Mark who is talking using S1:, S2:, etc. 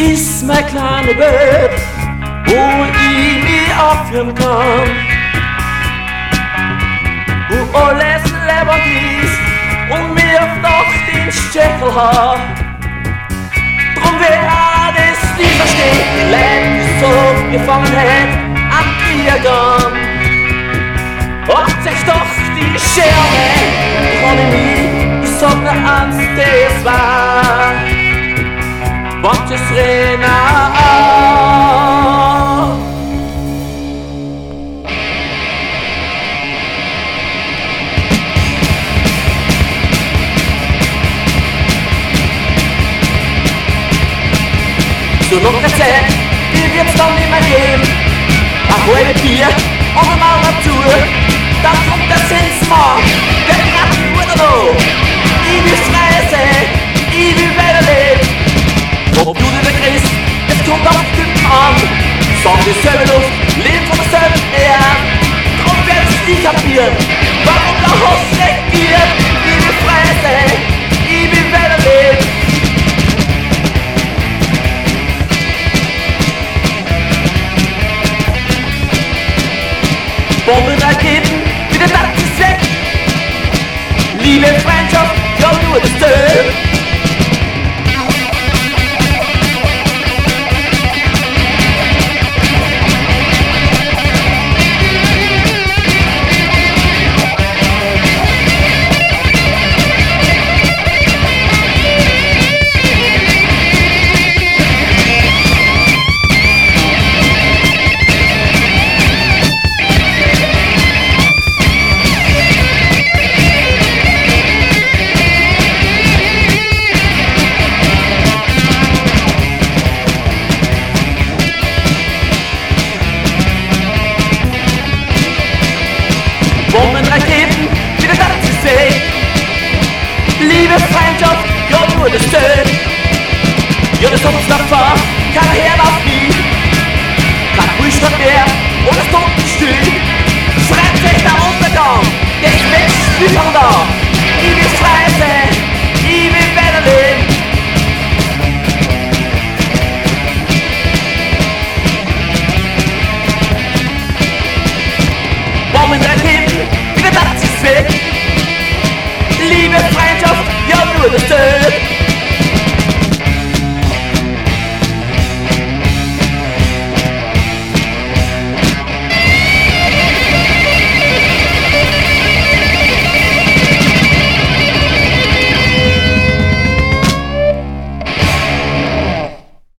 S1: Ist mein kleine Bett, wo ich mich abführen kann. Wo alles lebendig ist und mir Nacht den Steckel hat. Drum wer das nie versteht, lebt so gefangen hat am Biergarten. Hat sich doch die Schere von mir, ich sag nur eins, das Gottes reiner Art. So noch Rezept, die wird's dann immer geben. Eine halbe Bier und eine Sag dieselbe Luft, leben von derselben Erde. Drum werd ich nie kapieren, warum der Hass regiert. Ich will frei sein, ich will weiterleben. Bomben, Raketen, wieder das ist weg. Liebe, Freundschaft, ja nur das. Stått utanför, kalla hela min Kalla brösten ner och det står en stig Främst där under dem, det är växt i